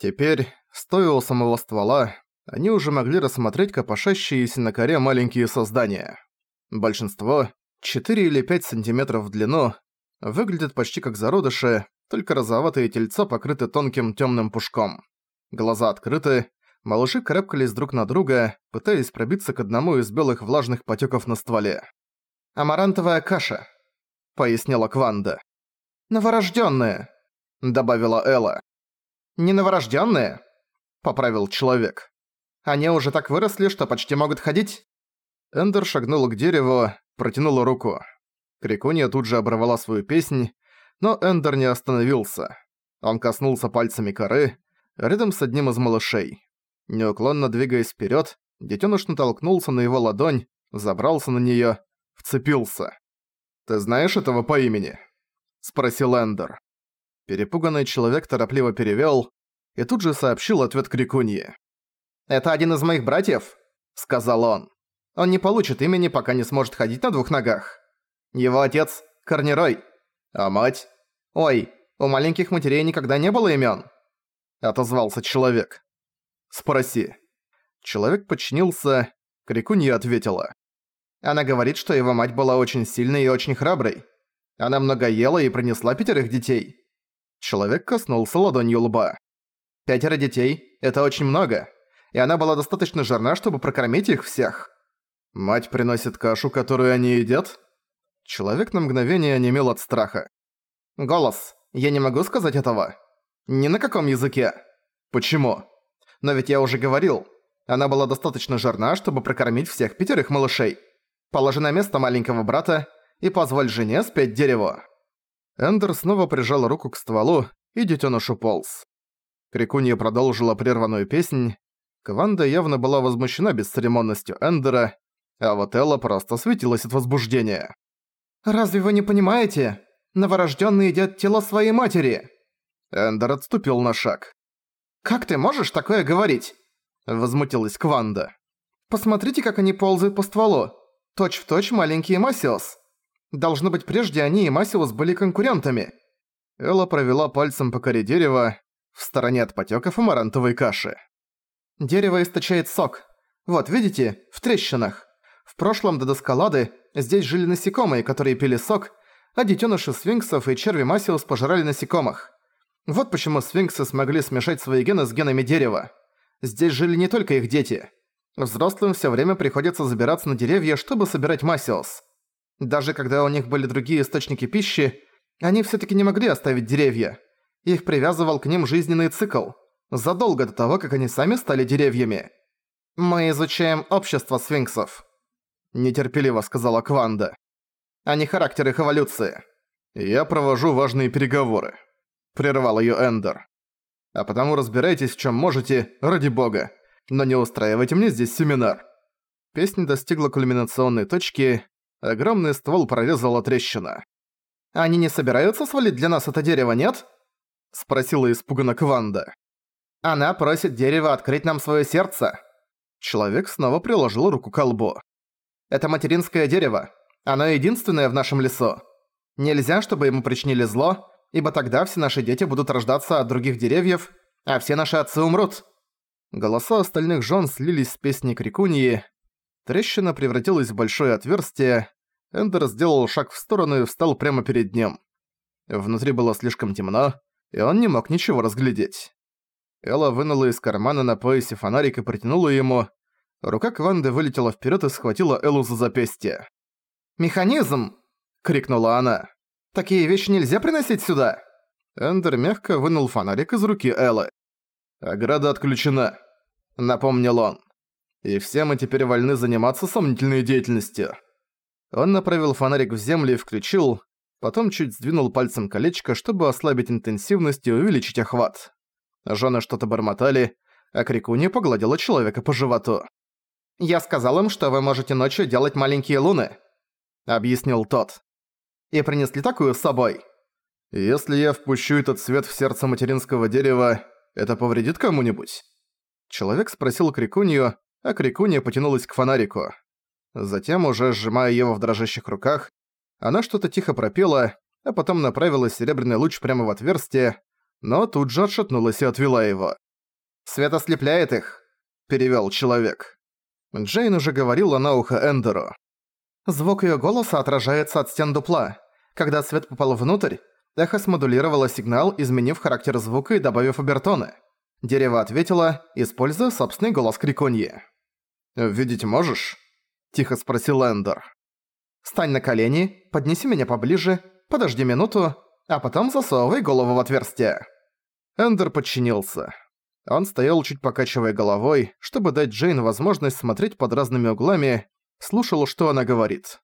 Теперь, стоя у самого ствола, они уже могли рассмотреть копошащиеся на коре маленькие создания. Большинство, 4 или 5 сантиметров в длину, выглядят почти как зародыши, только розоватые тельца покрыты тонким темным пушком. Глаза открыты, малыши крепкались друг на друга, пытаясь пробиться к одному из белых влажных потеков на стволе. «Амарантовая каша», — пояснила Кванда. «Новорождённые», — добавила Элла. «Не новорождённые?» — поправил человек. «Они уже так выросли, что почти могут ходить?» Эндер шагнула к дереву, протянула руку. Крикунья тут же оборвала свою песнь, но Эндер не остановился. Он коснулся пальцами коры, рядом с одним из малышей. Неуклонно двигаясь вперед, детеныш натолкнулся на его ладонь, забрался на нее, вцепился. «Ты знаешь этого по имени?» — спросил Эндер. Перепуганный человек торопливо перевёл и тут же сообщил ответ Крикунье. «Это один из моих братьев», — сказал он. «Он не получит имени, пока не сможет ходить на двух ногах. Его отец — Корнирой, а мать... Ой, у маленьких матерей никогда не было имён», — отозвался человек. «Спроси». Человек подчинился, Крикунья ответила. Она говорит, что его мать была очень сильной и очень храброй. Она много ела и принесла пятерых детей. Человек коснулся ладонью лба. Пятеро детей – это очень много, и она была достаточно жирна, чтобы прокормить их всех. Мать приносит кашу, которую они едят? Человек на мгновение онемел от страха. Голос. Я не могу сказать этого. Ни на каком языке. Почему? Но ведь я уже говорил. Она была достаточно жирна, чтобы прокормить всех пятерых малышей. Положи на место маленького брата и позволь жене спеть дерево. Эндер снова прижал руку к стволу, и детёныш уполз. Крикунья продолжила прерванную песнь. Кванда явно была возмущена бесцеремонностью Эндера, а вот Элла просто светилась от возбуждения. «Разве вы не понимаете? Новорождённые едят тело своей матери!» Эндер отступил на шаг. «Как ты можешь такое говорить?» Возмутилась Кванда. «Посмотрите, как они ползают по стволу. Точь в точь маленькие Масиос. Должно быть, прежде они и Масиус были конкурентами. Элла провела пальцем по коре дерева, в стороне от потёков амарантовой каши. Дерево источает сок. Вот, видите, в трещинах. В прошлом до доскалады здесь жили насекомые, которые пили сок, а детёныши сфинксов и черви Масиус пожирали насекомых. Вот почему сфинксы смогли смешать свои гены с генами дерева. Здесь жили не только их дети. Взрослым всё время приходится забираться на деревья, чтобы собирать Масиус. Даже когда у них были другие источники пищи, они всё-таки не могли оставить деревья. Их привязывал к ним жизненный цикл, задолго до того, как они сами стали деревьями. «Мы изучаем общество сфинксов», – нетерпеливо сказала Кванда. «А не характер их эволюции. Я провожу важные переговоры», – прервал её Эндер. «А потому разбирайтесь в чём можете, ради бога, но не устраивайте мне здесь семинар». Песня достигла кульминационной точки, Огромный ствол прорезала трещина. «Они не собираются свалить для нас это дерево, нет?» Спросила испуганно Кванда. «Она просит дерево открыть нам своё сердце». Человек снова приложил руку к колбу. «Это материнское дерево. Оно единственное в нашем лесу. Нельзя, чтобы ему причинили зло, ибо тогда все наши дети будут рождаться от других деревьев, а все наши отцы умрут». Голоса остальных жен слились с песней Крикуньи, Трещина превратилась в большое отверстие. Эндер сделал шаг в сторону и встал прямо перед ним. Внутри было слишком темно, и он не мог ничего разглядеть. Элла вынула из кармана на поясе фонарик и протянула ему. Рука Кванды вылетела вперед и схватила Эллу за запястье. «Механизм!» — крикнула она. «Такие вещи нельзя приносить сюда!» Эндер мягко вынул фонарик из руки Эллы. «Ограда отключена», — напомнил он и все мы теперь вольны заниматься сомнительной деятельностью». Он направил фонарик в землю и включил, потом чуть сдвинул пальцем колечко, чтобы ослабить интенсивность и увеличить охват. Жены что-то бормотали, а Крикунья погладила человека по животу. «Я сказал им, что вы можете ночью делать маленькие луны», — объяснил тот. «И принесли такую с собой». «Если я впущу этот свет в сердце материнского дерева, это повредит кому-нибудь?» Человек спросил Крикунью, а Крикуния потянулась к фонарику. Затем, уже сжимая его в дрожащих руках, она что-то тихо пропела, а потом направила серебряный луч прямо в отверстие, но тут же отшатнулась и отвела его. «Свет ослепляет их», — перевёл человек. Джейн уже говорила на ухо Эндеру. Звук её голоса отражается от стен дупла. Когда свет попал внутрь, эхо смодулировало сигнал, изменив характер звука и добавив обертоны. Дерево ответило, используя собственный голос крикуньи. «Видеть можешь?» – тихо спросил Эндер. «Стань на колени, поднеси меня поближе, подожди минуту, а потом засовывай голову в отверстие». Эндер подчинился. Он стоял, чуть покачивая головой, чтобы дать Джейн возможность смотреть под разными углами, слушал, что она говорит.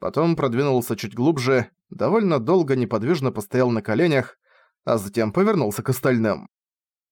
Потом продвинулся чуть глубже, довольно долго неподвижно постоял на коленях, а затем повернулся к остальным.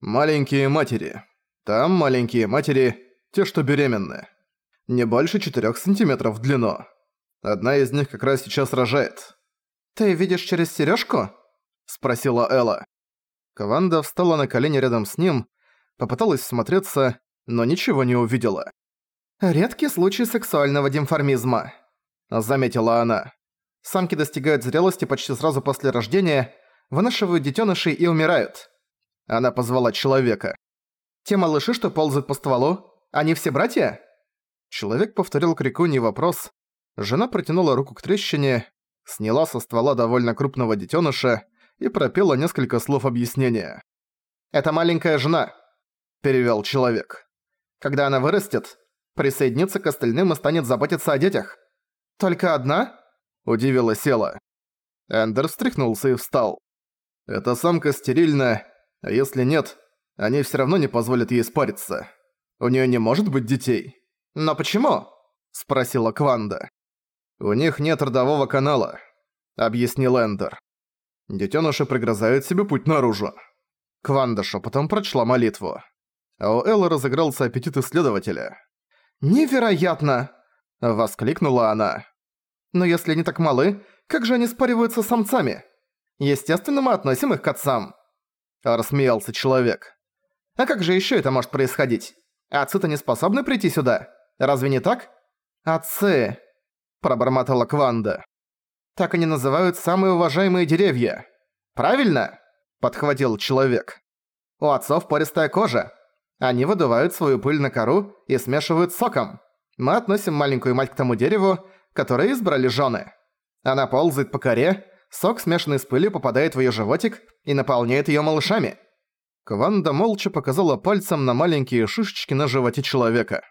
«Маленькие матери. Там маленькие матери, те, что беременны. Не больше 4 сантиметров в длину. Одна из них как раз сейчас рожает». «Ты видишь через сережку? спросила Элла. Кванда встала на колени рядом с ним, попыталась смотреться, но ничего не увидела. «Редкий случай сексуального димформизма», — заметила она. «Самки достигают зрелости почти сразу после рождения, вынашивают детенышей и умирают». Она позвала человека. «Те малыши, что ползают по стволу, они все братья?» Человек повторил крикуний вопрос. Жена протянула руку к трещине, сняла со ствола довольно крупного детеныша и пропела несколько слов объяснения. «Это маленькая жена», — перевел человек. «Когда она вырастет, присоединится к остальным и станет заботиться о детях. Только одна?» – удивила Села. Эндер встряхнулся и встал. «Эта самка стерильна, а если нет, они все равно не позволят ей спариться. У нее не может быть детей». «Но почему?» – спросила Кванда. «У них нет родового канала», – объяснил Эндер. Детёныши пригрозают себе путь наружу. Кванда шепотом прочла молитву. А у Эллы разыгрался аппетит исследователя. «Невероятно!» – воскликнула она. «Но если они так малы, как же они спариваются с самцами? Естественно, мы относим их к отцам!» Рассмеялся человек. «А как же ещё это может происходить? Отцы-то не способны прийти сюда? Разве не так?» «Отцы!» – пробормотала Кванда. «Так они называют самые уважаемые деревья. Правильно?» – подхватил человек. «У отцов пористая кожа, они выдувают свою пыль на кору и смешивают с соком. Мы относим маленькую мать к тому дереву, которое избрали жены. Она ползает по коре, сок, смешанный с пылью, попадает в её животик и наполняет её малышами. Кванда молча показала пальцем на маленькие шишечки на животе человека.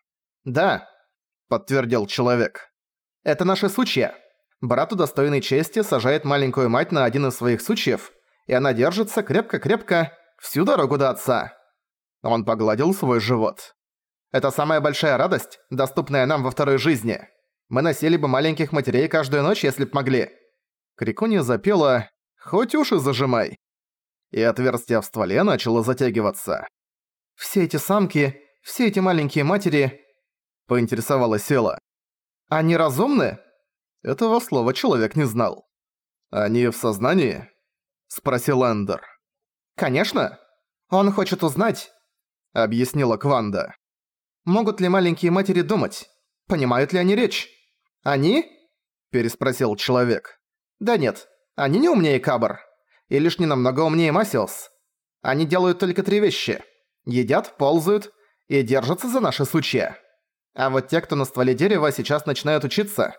«Да», — подтвердил человек. «Это наши сучья. Брат удостоенный чести сажает маленькую мать на один из своих сучьев, и она держится крепко-крепко всю дорогу до отца». Он погладил свой живот. «Это самая большая радость, доступная нам во второй жизни. Мы носили бы маленьких матерей каждую ночь, если б могли». Крикунья запела «Хоть уши зажимай». И отверстие в стволе начало затягиваться. «Все эти самки, все эти маленькие матери...» Поинтересовалась Села. «Они разумны?» Этого слова человек не знал. «Они в сознании?» Спросил Эндер. «Конечно. Он хочет узнать, — объяснила Кванда. «Могут ли маленькие матери думать? Понимают ли они речь?» «Они?» — переспросил человек. «Да нет, они не умнее Кабр. И лишь не умнее Масиос. Они делают только три вещи. Едят, ползают и держатся за наши сучья. А вот те, кто на стволе дерева, сейчас начинают учиться.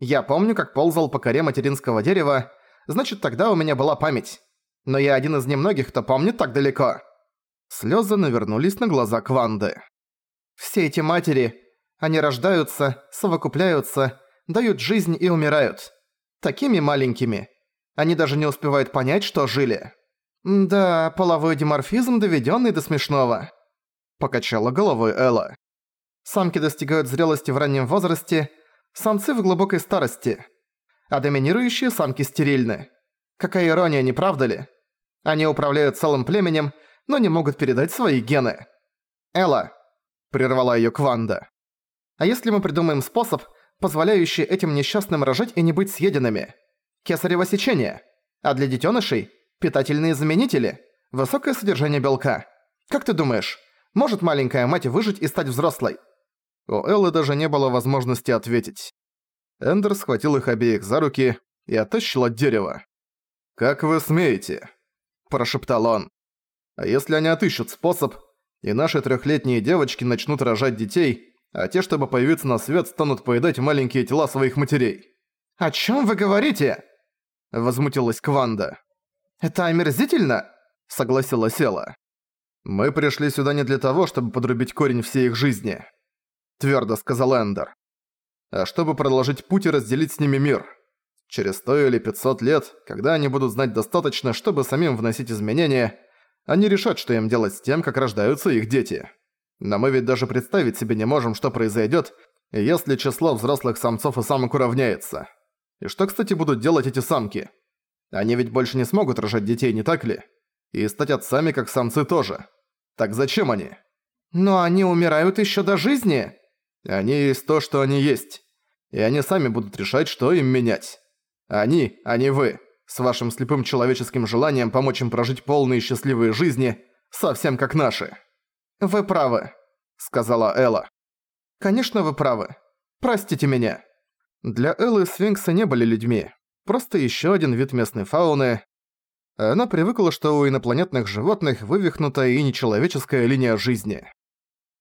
Я помню, как ползал по коре материнского дерева, значит, тогда у меня была память. Но я один из немногих, кто помнит так далеко». Слёзы навернулись на глаза Кванды. «Все эти матери, они рождаются, совокупляются, дают жизнь и умирают. Такими маленькими. Они даже не успевают понять, что жили. Да, половой диморфизм, доведённый до смешного». Покачала головой Элла. Самки достигают зрелости в раннем возрасте, самцы в глубокой старости. А доминирующие самки стерильны. Какая ирония, не правда ли? Они управляют целым племенем, но не могут передать свои гены. «Элла», — прервала её Кванда, «а если мы придумаем способ, позволяющий этим несчастным рожать и не быть съеденными? Кесарево сечение, а для детёнышей – питательные заменители, высокое содержание белка. Как ты думаешь, может маленькая мать выжить и стать взрослой?» У Эллы даже не было возможности ответить. Эндер схватил их обеих за руки и оттащил от дерева. «Как вы смеете?» – прошептал он. А если они отыщут способ, И наши трехлетние девочки начнут рожать детей, а те, чтобы появиться на свет, станут поедать маленькие тела своих матерей. «О чем вы говорите?» Возмутилась Кванда. «Это омерзительно?» Согласилась Элла. «Мы пришли сюда не для того, чтобы подрубить корень всей их жизни», твердо сказал Эндер. «А чтобы продолжить путь и разделить с ними мир. Через сто или пятьсот лет, когда они будут знать достаточно, чтобы самим вносить изменения, они решат, что им делать с тем, как рождаются их дети. Но мы ведь даже представить себе не можем, что произойдет, если число взрослых самцов и самок уравняется. И что, кстати, будут делать эти самки? Они ведь больше не смогут рожать детей, не так ли? И стать отцами, как самцы тоже. Так зачем они? Но они умирают еще до жизни. Они есть то, что они есть. И они сами будут решать, что им менять. Они, а не вы, с вашим слепым человеческим желанием помочь им прожить полные счастливые жизни, совсем как наши. «Вы правы», — сказала Элла. «Конечно, вы правы. Простите меня». Для Эллы сфинксы не были людьми. Просто еще один вид местной фауны. Она привыкла, что у инопланетных животных вывихнутая и нечеловеческая линия жизни.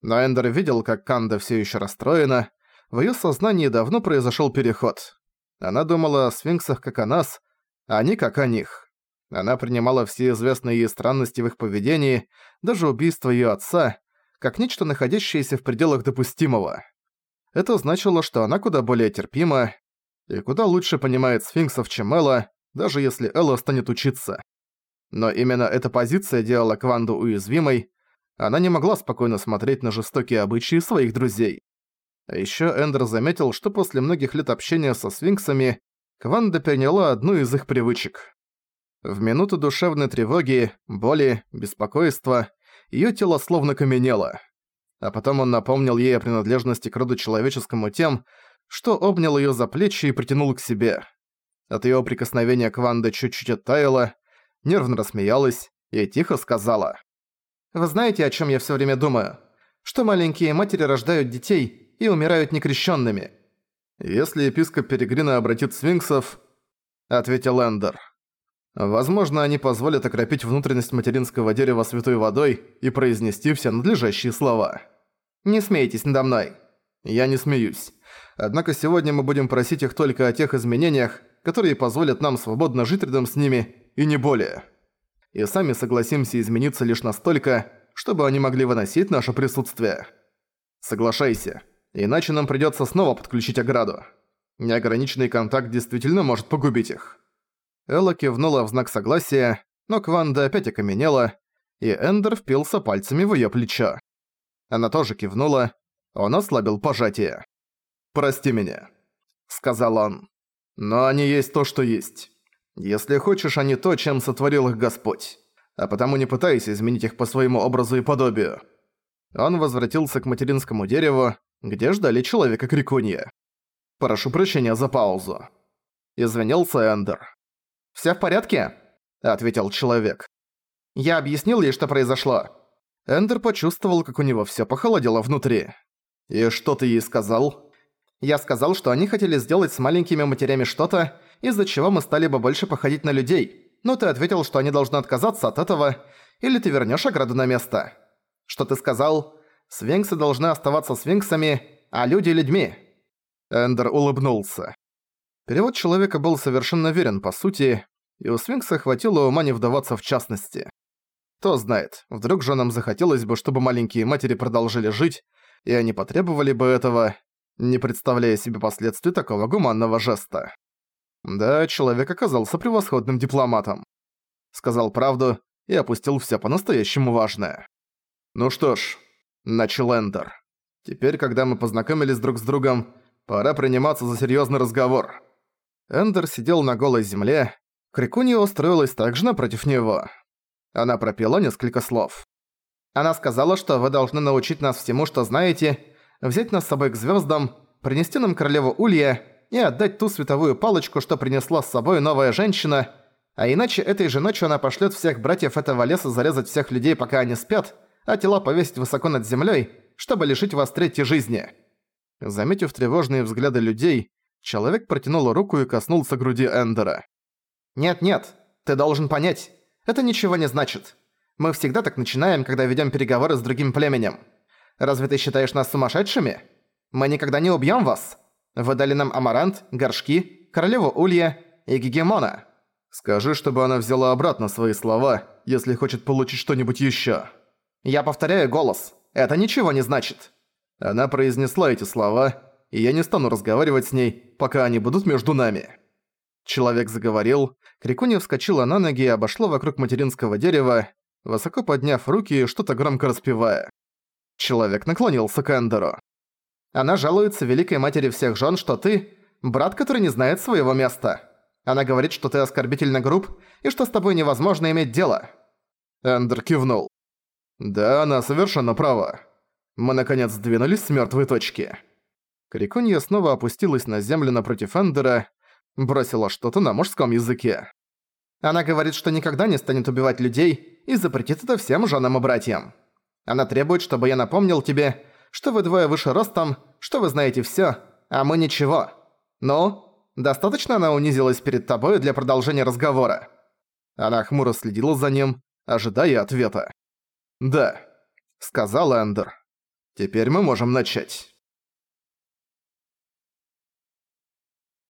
Но Эндер видел, как Канда все еще расстроена. В ее сознании давно произошел переход. Она думала о сфинксах как о нас, а не как о них. Она принимала все известные ей странности в их поведении, даже убийство ее отца, как нечто, находящееся в пределах допустимого. Это значило, что она куда более терпима и куда лучше понимает сфинксов, чем Элла, даже если Элла станет учиться. Но именно эта позиция делала Кванду уязвимой, она не могла спокойно смотреть на жестокие обычаи своих друзей. А ещё Эндер заметил, что после многих лет общения со свинксами Кванда переняла одну из их привычек. В минуту душевной тревоги, боли, беспокойства её тело словно каменело. А потом он напомнил ей о принадлежности к роду человеческому тем, что обнял её за плечи и притянул к себе. От её прикосновения Кванда чуть-чуть оттаяла, нервно рассмеялась и тихо сказала. «Вы знаете, о чём я всё время думаю? Что маленькие матери рождают детей, и умирают некрещенными. «Если епископ Перегрина обратит свинксов», — ответил Эндер, «возможно, они позволят окропить внутренность материнского дерева святой водой и произнести все надлежащие слова». «Не смейтесь надо мной». «Я не смеюсь. Однако сегодня мы будем просить их только о тех изменениях, которые позволят нам свободно жить рядом с ними, и не более. И сами согласимся измениться лишь настолько, чтобы они могли выносить наше присутствие. Соглашайся». Иначе нам придётся снова подключить ограду. Неограниченный контакт действительно может погубить их». Элла кивнула в знак согласия, но Кванда опять окаменела, и Эндер впился пальцами в её плечо. Она тоже кивнула, он ослабил пожатие. «Прости меня», — сказал он. «Но они есть то, что есть. Если хочешь, они то, чем сотворил их Господь. А потому не пытайся изменить их по своему образу и подобию». Он возвратился к материнскому дереву, где ждали человека крикунья. «Прошу прощения за паузу». Извинился Эндер. «Всё в порядке?» – ответил человек. «Я объяснил ей, что произошло». Эндер почувствовал, как у него всё похолодело внутри. «И что ты ей сказал?» «Я сказал, что они хотели сделать с маленькими матерями что-то, из-за чего мы стали бы больше походить на людей. Но ты ответил, что они должны отказаться от этого, или ты вернёшь ограду на место. Что ты сказал? Свинксы должны оставаться свинксами, а люди – людьми». Эндер улыбнулся. Перевод человека был совершенно верен по сути, и у свинкса хватило ума не вдаваться в частности. Кто знает, вдруг же нам захотелось бы, чтобы маленькие матери продолжили жить, и они потребовали бы этого, не представляя себе последствий такого гуманного жеста. Да, человек оказался превосходным дипломатом. Сказал правду и опустил все по-настоящему важное. Ну что ж, начал Эндер. «Теперь, когда мы познакомились друг с другом, пора приниматься за серьёзный разговор». Эндер сидел на голой земле, Крикунья устроилась также напротив него. Она пропела несколько слов. «Она сказала, что вы должны научить нас всему, что знаете, взять нас с собой к звёздам, принести нам королеву Улья и отдать ту световую палочку, что принесла с собой новая женщина, а иначе этой же ночью она пошлёт всех братьев этого леса зарезать всех людей, пока они спят, а тела повесить высоко над землей, чтобы лишить вас третьей жизни». Заметив тревожные взгляды людей, человек протянул руку и коснулся груди Эндера. «Нет-нет, ты должен понять, это ничего не значит. Мы всегда так начинаем, когда ведём переговоры с другим племенем. Разве ты считаешь нас сумасшедшими? Мы никогда не убьём вас. Вы дали нам амарант, горшки, королеву улья и гегемона. Скажи, чтобы она взяла обратно свои слова, если хочет получить что-нибудь ещё. Я повторяю голос. Это ничего не значит. Она произнесла эти слова, и я не стану разговаривать с ней, пока они будут между нами. Человек заговорил, Крикуня вскочила на ноги и обошла вокруг материнского дерева, высоко подняв руки и что-то громко распевая. Человек наклонился к Эндеру. Она жалуется великой матери всех жен, что ты – брат, который не знает своего места. Она говорит, что ты оскорбительно груб и что с тобой невозможно иметь дело. Эндер кивнул. Да, она совершенно права. Мы наконец сдвинулись с мертвой точки. Крикунья снова опустилась на землю напротив Эндера, бросила что-то на мужском языке. Она говорит, что никогда не станет убивать людей и запретит это всем женам и братьям. Она требует, чтобы я напомнил тебе, что вы двое выше ростом, что вы знаете всё, а мы ничего. Ну, достаточно она унизилась перед тобой для продолжения разговора?» Она хмуро следила за ним, ожидая ответа. «Да», — сказал Эндер. «Теперь мы можем начать».